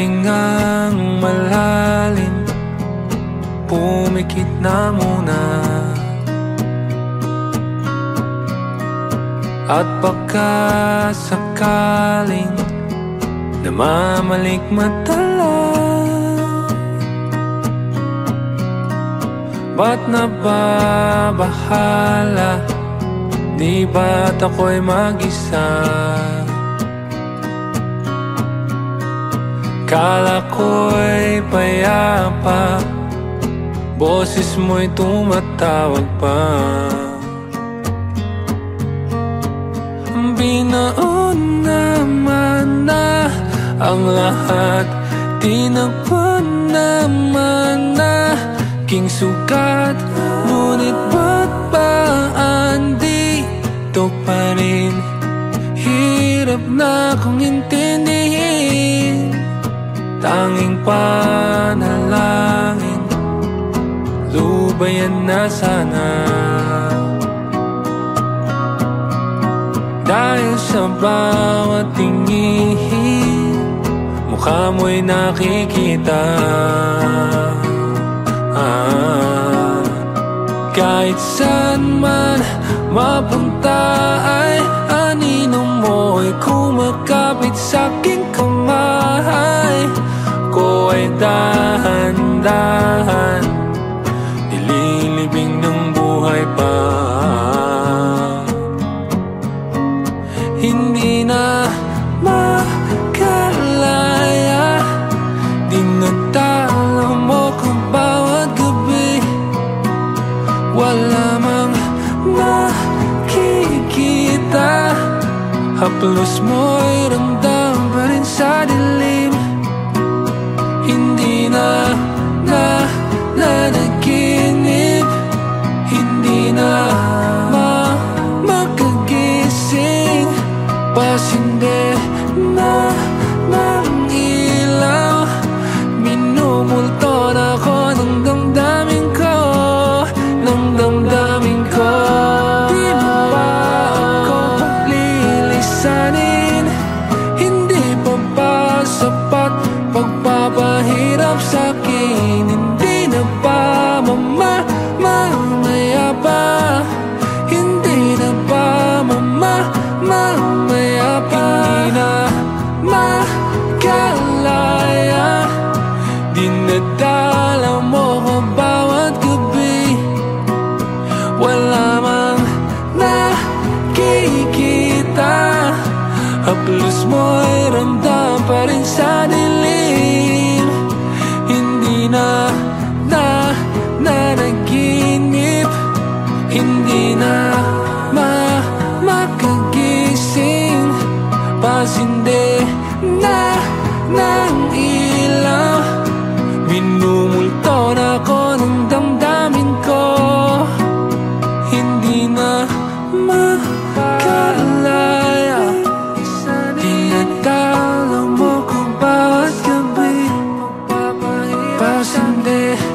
Humingang malalim. Pumikit na muna. At baka sakaling Namamalik matala Ba't nababahala? Di ba't ako'y mag-isa Kala ko'y payapa Boses mo'y tumatawag pa. Binaon naman na ang lahat Tinakpan naman na king sukat. Ngunit ba't ba andito pa rin? Hirap na kong intindihin Tanging panalangin. Lubayan na sana. Dahil sa bawat tingin Mukha mo'y nakikita. Ah, Kahit saan man mapunta ay Anino mo'y kumakapit sa dahan-dahan Nililibing ng buhay pa. Hindi na makalaya Dinadala mo ko bawat gabi. Wala mang nakikita Haplos mo'y ramdam pa rin sa dilim Hindi na na nanaginip Hindi na ma makagising. Pasinde na ng ilaw Minumulto na ako ng damdamin ko Ng damdamin ko. Di mo ba ako paglilisanin Aplos mo ay ramdam pa rin sa dilim. Hindi na, na, na naginip. Hindi na, ma, makagising. Pasindi na, ng ilaw. Minumulto na ko ko. Hindi na, ma, day.